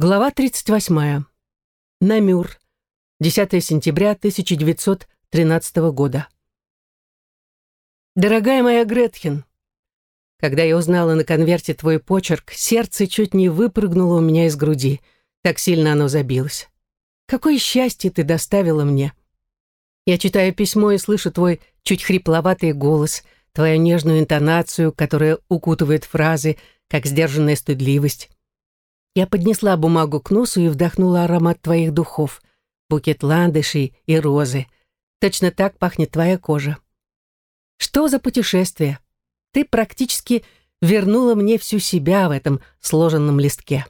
Глава 38. Намюр. 10 сентября 1913 года. Дорогая моя Гретхен, когда я узнала на конверте твой почерк, сердце чуть не выпрыгнуло у меня из груди. Так сильно оно забилось. Какое счастье ты доставила мне. Я читаю письмо и слышу твой чуть хрипловатый голос, твою нежную интонацию, которая укутывает фразы, как сдержанная стыдливость. Я поднесла бумагу к носу и вдохнула аромат твоих духов, букет ландышей и розы. Точно так пахнет твоя кожа. Что за путешествие? Ты практически вернула мне всю себя в этом сложенном листке.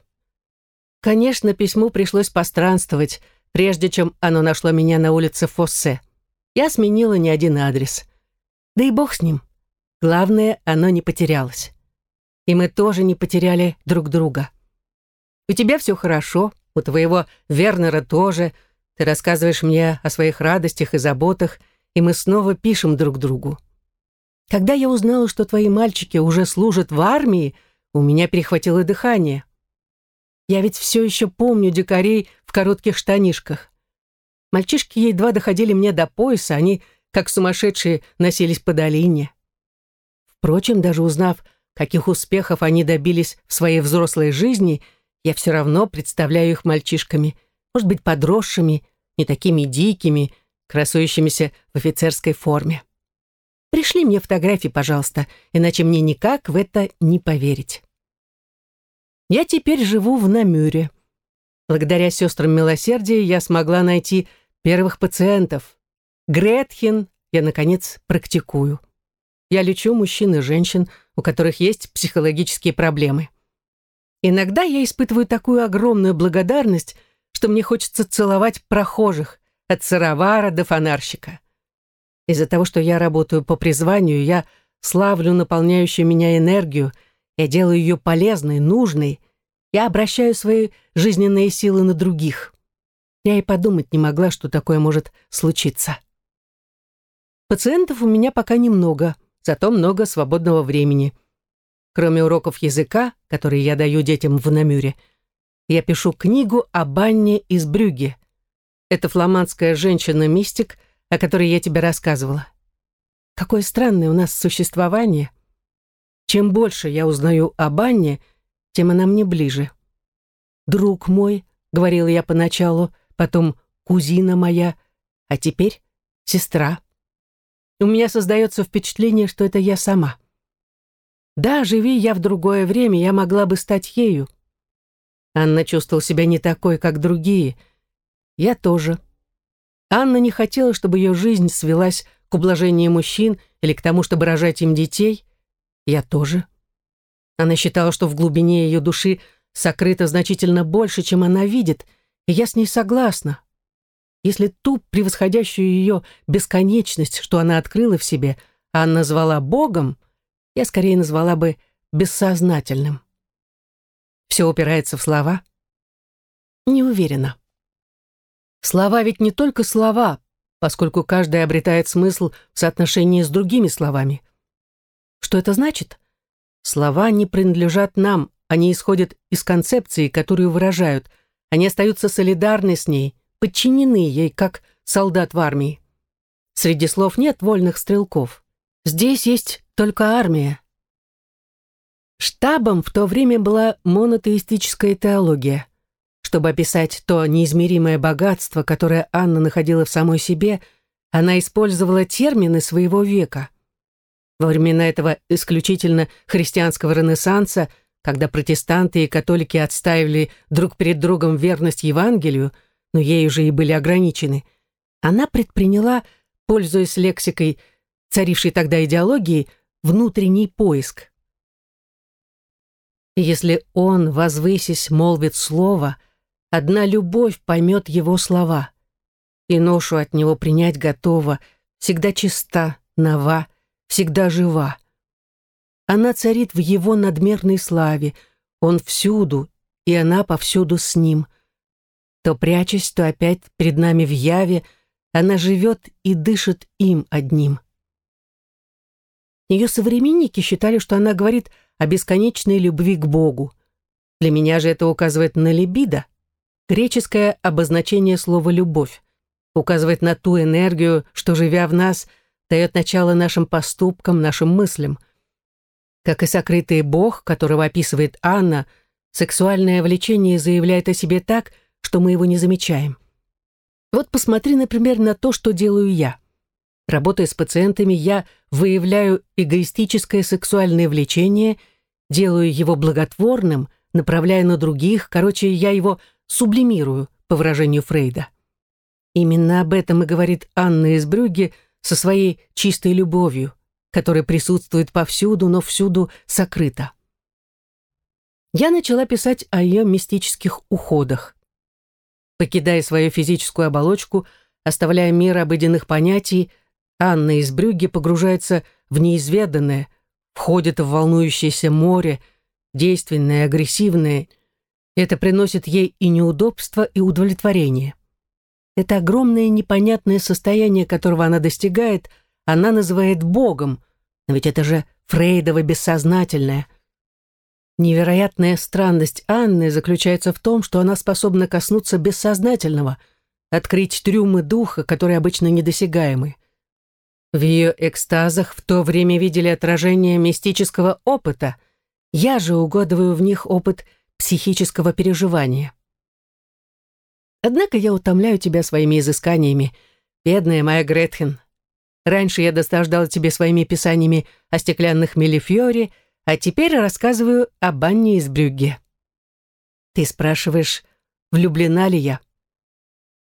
Конечно, письму пришлось постранствовать, прежде чем оно нашло меня на улице Фоссе. Я сменила не один адрес. Да и бог с ним. Главное, оно не потерялось. И мы тоже не потеряли друг друга. У тебя все хорошо, у твоего Вернера тоже. Ты рассказываешь мне о своих радостях и заботах, и мы снова пишем друг другу. Когда я узнала, что твои мальчики уже служат в армии, у меня перехватило дыхание. Я ведь все еще помню дикарей в коротких штанишках. Мальчишки едва доходили мне до пояса, они, как сумасшедшие, носились по долине. Впрочем, даже узнав, каких успехов они добились в своей взрослой жизни – я все равно представляю их мальчишками, может быть, подросшими, не такими дикими, красующимися в офицерской форме. Пришли мне фотографии, пожалуйста, иначе мне никак в это не поверить. Я теперь живу в Намюре. Благодаря сестрам милосердия я смогла найти первых пациентов. Гретхен я, наконец, практикую. Я лечу мужчин и женщин, у которых есть психологические проблемы. Иногда я испытываю такую огромную благодарность, что мне хочется целовать прохожих, от сыровара до фонарщика. Из-за того, что я работаю по призванию, я славлю наполняющую меня энергию, я делаю ее полезной, нужной, я обращаю свои жизненные силы на других. Я и подумать не могла, что такое может случиться. Пациентов у меня пока немного, зато много свободного времени — Кроме уроков языка, которые я даю детям в Намюре, я пишу книгу о Банне из Брюгге. Это фламандская женщина-мистик, о которой я тебе рассказывала. Какое странное у нас существование. Чем больше я узнаю о Банне, тем она мне ближе. «Друг мой», — говорила я поначалу, потом «кузина моя», а теперь «сестра». У меня создается впечатление, что это я сама. Да, живи я в другое время, я могла бы стать ею. Анна чувствовала себя не такой, как другие. Я тоже. Анна не хотела, чтобы ее жизнь свелась к ублажению мужчин или к тому, чтобы рожать им детей. Я тоже. Она считала, что в глубине ее души сокрыто значительно больше, чем она видит, и я с ней согласна. Если ту превосходящую ее бесконечность, что она открыла в себе, Анна звала Богом — я скорее назвала бы бессознательным. Все упирается в слова? Не уверена. Слова ведь не только слова, поскольку каждый обретает смысл в соотношении с другими словами. Что это значит? Слова не принадлежат нам, они исходят из концепции, которую выражают, они остаются солидарны с ней, подчинены ей, как солдат в армии. Среди слов нет вольных стрелков. Здесь есть только армия. Штабом в то время была монотеистическая теология. Чтобы описать то неизмеримое богатство, которое Анна находила в самой себе, она использовала термины своего века. Во времена этого исключительно христианского ренессанса, когда протестанты и католики отстаивали друг перед другом верность Евангелию, но ею же и были ограничены, она предприняла, пользуясь лексикой, царившей тогда идеологии, внутренний поиск. если он, возвысись, молвит слово, одна любовь поймет его слова, и ношу от него принять готова, всегда чиста, нова, всегда жива. Она царит в его надмерной славе, он всюду, и она повсюду с ним. То прячась, то опять перед нами в яве, она живет и дышит им одним. Ее современники считали, что она говорит о бесконечной любви к Богу. Для меня же это указывает на либидо, греческое обозначение слова «любовь», указывает на ту энергию, что, живя в нас, дает начало нашим поступкам, нашим мыслям. Как и сокрытый бог, которого описывает Анна, сексуальное влечение заявляет о себе так, что мы его не замечаем. Вот посмотри, например, на то, что делаю я. Работая с пациентами, я выявляю эгоистическое сексуальное влечение, делаю его благотворным, направляя на других, короче, я его сублимирую, по выражению Фрейда. Именно об этом и говорит Анна из Брюгге со своей чистой любовью, которая присутствует повсюду, но всюду сокрыта. Я начала писать о ее мистических уходах. Покидая свою физическую оболочку, оставляя мир обыденных понятий, Анна из Брюгге погружается в неизведанное, входит в волнующееся море, действенное, агрессивное. Это приносит ей и неудобство, и удовлетворение. Это огромное непонятное состояние, которого она достигает, она называет Богом, но ведь это же Фрейдово бессознательное. Невероятная странность Анны заключается в том, что она способна коснуться бессознательного, открыть трюмы духа, которые обычно недосягаемы. В ее экстазах в то время видели отражение мистического опыта. Я же угадываю в них опыт психического переживания. Однако я утомляю тебя своими изысканиями, бедная моя Гретхен. Раньше я доставляла тебе своими писаниями о стеклянных мелифьоре, а теперь рассказываю о банне из Брюгге. Ты спрашиваешь, влюблена ли я?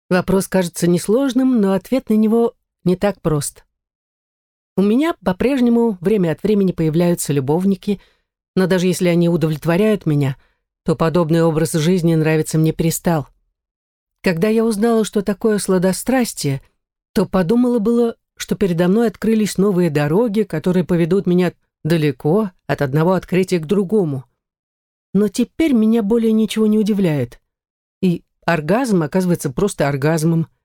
Вопрос кажется несложным, но ответ на него не так прост. У меня по-прежнему время от времени появляются любовники, но даже если они удовлетворяют меня, то подобный образ жизни нравится мне перестал. Когда я узнала, что такое сладострастие, то подумала было, что передо мной открылись новые дороги, которые поведут меня далеко от одного открытия к другому. Но теперь меня более ничего не удивляет. И оргазм оказывается просто оргазмом –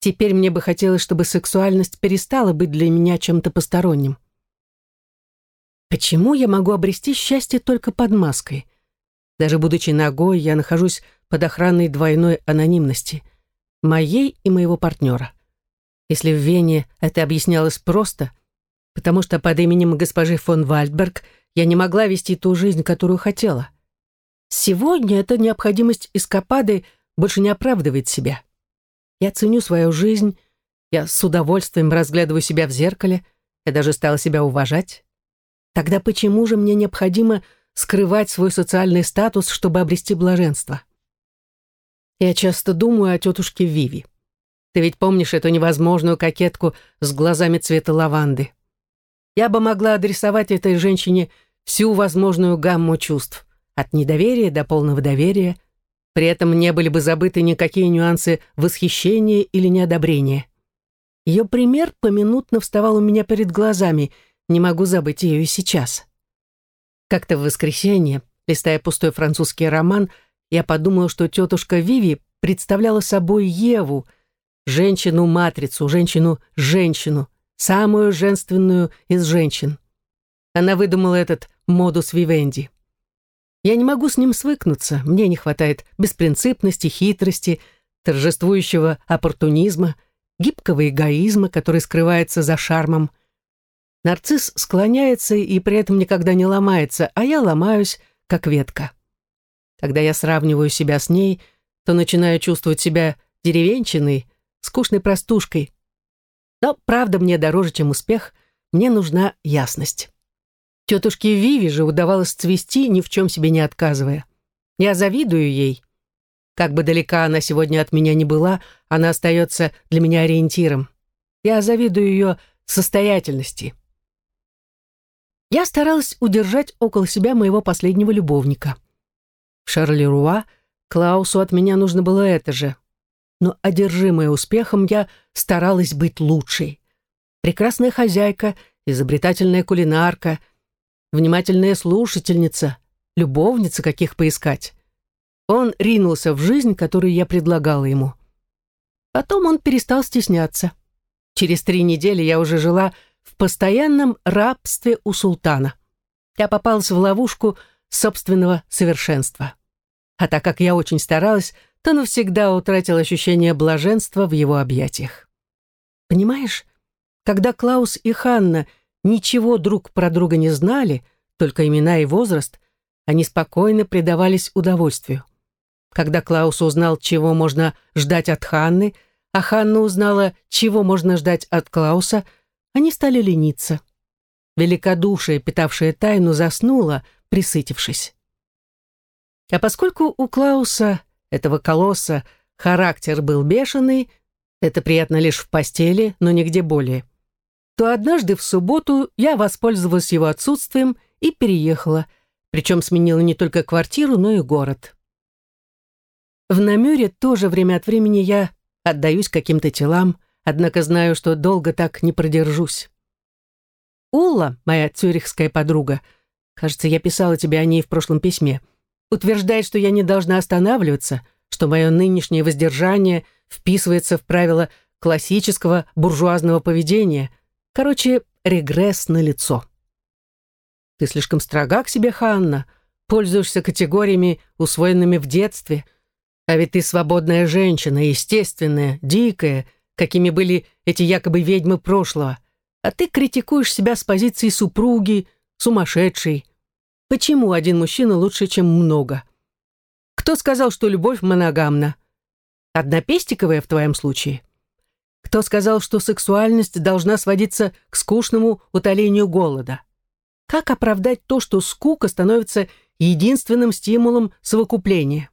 Теперь мне бы хотелось, чтобы сексуальность перестала быть для меня чем-то посторонним. Почему я могу обрести счастье только под маской? Даже будучи ногой, я нахожусь под охраной двойной анонимности. Моей и моего партнера. Если в Вене это объяснялось просто, потому что под именем госпожи фон Вальдберг я не могла вести ту жизнь, которую хотела. Сегодня эта необходимость эскапады больше не оправдывает себя. Я ценю свою жизнь, я с удовольствием разглядываю себя в зеркале, я даже стала себя уважать. Тогда почему же мне необходимо скрывать свой социальный статус, чтобы обрести блаженство? Я часто думаю о тетушке Виви. Ты ведь помнишь эту невозможную кокетку с глазами цвета лаванды? Я бы могла адресовать этой женщине всю возможную гамму чувств, от недоверия до полного доверия, при этом не были бы забыты никакие нюансы восхищения или неодобрения. Ее пример поминутно вставал у меня перед глазами, не могу забыть ее и сейчас. Как-то в воскресенье, листая пустой французский роман, я подумала, что тетушка Виви представляла собой Еву, женщину-матрицу, женщину-женщину, самую женственную из женщин. Она выдумала этот модус вивенди. Я не могу с ним свыкнуться, мне не хватает беспринципности, хитрости, торжествующего оппортунизма, гибкого эгоизма, который скрывается за шармом. Нарцисс склоняется и при этом никогда не ломается, а я ломаюсь, как ветка. Когда я сравниваю себя с ней, то начинаю чувствовать себя деревенщиной, скучной простушкой. Но правда мне дороже, чем успех, мне нужна ясность. Тетушке Виви же удавалось цвести, ни в чем себе не отказывая. Я завидую ей. Как бы далека она сегодня от меня не была, она остается для меня ориентиром. Я завидую ее состоятельности. Я старалась удержать около себя моего последнего любовника. В Шарлеруа Клаусу от меня нужно было это же. Но, одержимая успехом, я старалась быть лучшей. Прекрасная хозяйка, изобретательная кулинарка — внимательная слушательница, любовница, каких поискать. Он ринулся в жизнь, которую я предлагала ему. Потом он перестал стесняться. Через три недели я уже жила в постоянном рабстве у султана. Я попалась в ловушку, собственного совершенства. А так как я очень старалась, то навсегда утратил ощущение блаженства в его объятиях. Понимаешь, когда Клаус и Ханна ничего друг про друга не знали, только имена и возраст, они спокойно предавались удовольствию. Когда Клаус узнал, чего можно ждать от Ханны, а Ханна узнала, чего можно ждать от Клауса, они стали лениться. Великодушие, питавшее тайну, заснуло, присытившись. А поскольку у Клауса, этого колосса, характер был бешеный, это приятно лишь в постели, но нигде более, то однажды в субботу я воспользовалась его отсутствием и переехала, причем сменила не только квартиру, но и город. В Намюре тоже время от времени я отдаюсь каким-то телам, однако знаю, что долго так не продержусь. Улла, моя цюрихская подруга, кажется, я писала тебе о ней в прошлом письме, утверждает, что я не должна останавливаться, что мое нынешнее воздержание вписывается в правила классического буржуазного поведения. Короче, регресс на лицо. Ты слишком строга к себе, Ханна, пользуешься категориями, усвоенными в детстве. А ведь ты свободная женщина, естественная, дикая, какими были эти якобы ведьмы прошлого а ты критикуешь себя с позиции супруги, сумасшедшей. Почему один мужчина лучше, чем много? Кто сказал, что любовь моногамна? Однопестиковая в твоем случае? Кто сказал, что сексуальность должна сводиться к скучному утолению голода? Как оправдать то, что скука становится единственным стимулом совокупления?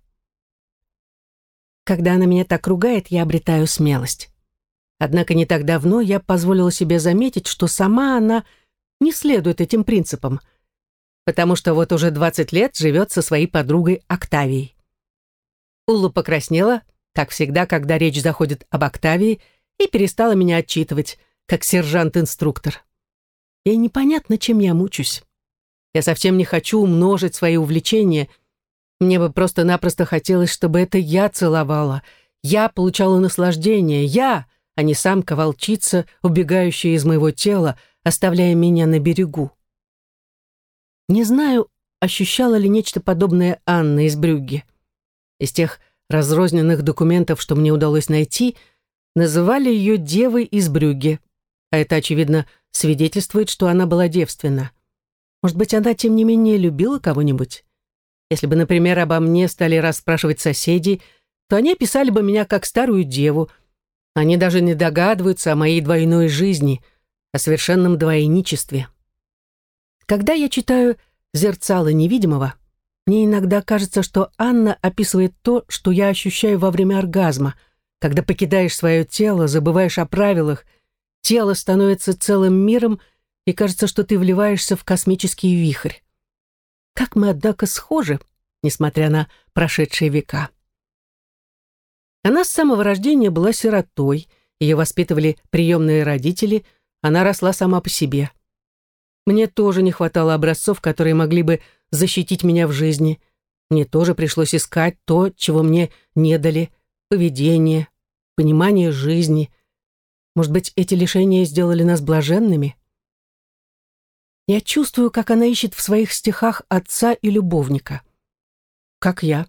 Когда она меня так ругает, я обретаю смелость. Однако не так давно я позволила себе заметить, что сама она не следует этим принципам, потому что вот уже 20 лет живет со своей подругой Октавией. Ула покраснела, как всегда, когда речь заходит об Октавии, и перестала меня отчитывать, как сержант-инструктор. Ей непонятно, чем я мучусь. Я совсем не хочу умножить свои увлечения. Мне бы просто-напросто хотелось, чтобы это я целовала, я получала наслаждение, я а не самка-волчица, убегающая из моего тела, оставляя меня на берегу. Не знаю, ощущала ли нечто подобное Анна из Брюгге. Из тех разрозненных документов, что мне удалось найти, называли ее девой из Брюгге, а это, очевидно, свидетельствует, что она была девственна. Может быть, она, тем не менее, любила кого-нибудь? Если бы, например, обо мне стали расспрашивать соседи, то они описали бы меня как старую деву, они даже не догадываются о моей двойной жизни, о совершенном двойничестве. Когда я читаю «Зерцало невидимого», мне иногда кажется, что Анна описывает то, что я ощущаю во время оргазма, когда покидаешь свое тело, забываешь о правилах, тело становится целым миром, и кажется, что ты вливаешься в космический вихрь. Как мы, однако, схожи, несмотря на прошедшие века. Она с самого рождения была сиротой, ее воспитывали приемные родители, она росла сама по себе. Мне тоже не хватало образцов, которые могли бы защитить меня в жизни. Мне тоже пришлось искать то, чего мне не дали, поведение, понимание жизни. Может быть, эти лишения сделали нас блаженными? Я чувствую, как она ищет в своих стихах отца и любовника. Как я.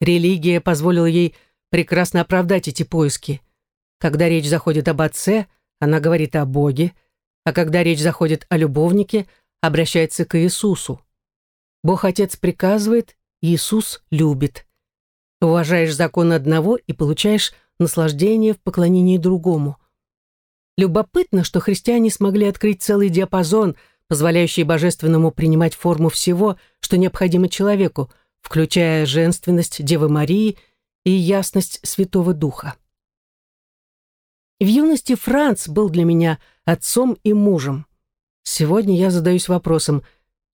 Религия позволила ей прекрасно оправдать эти поиски. Когда речь заходит об отце, она говорит о Боге, а когда речь заходит о любовнике, обращается к Иисусу. Бог-Отец приказывает, Иисус любит. Уважаешь закон одного и получаешь наслаждение в поклонении другому. Любопытно, что христиане смогли открыть целый диапазон, позволяющий божественному принимать форму всего, что необходимо человеку, включая женственность Девы Марии – и ясность Святого Духа. В юности Франц был для меня отцом и мужем. Сегодня я задаюсь вопросом,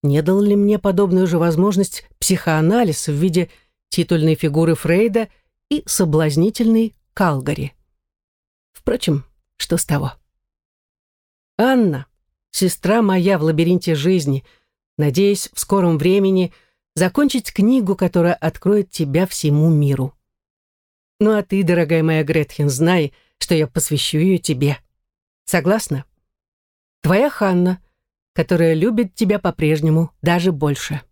не дал ли мне подобную же возможность психоанализ в виде титульной фигуры Фрейда и соблазнительной Калгари. Впрочем, что с того? Анна, сестра моя в лабиринте жизни, надеюсь в скором времени закончить книгу, которая откроет тебя всему миру. Ну а ты, дорогая моя Гретхен, знай, что я посвящу ее тебе. Согласна? Твоя Ханна, которая любит тебя по-прежнему даже больше.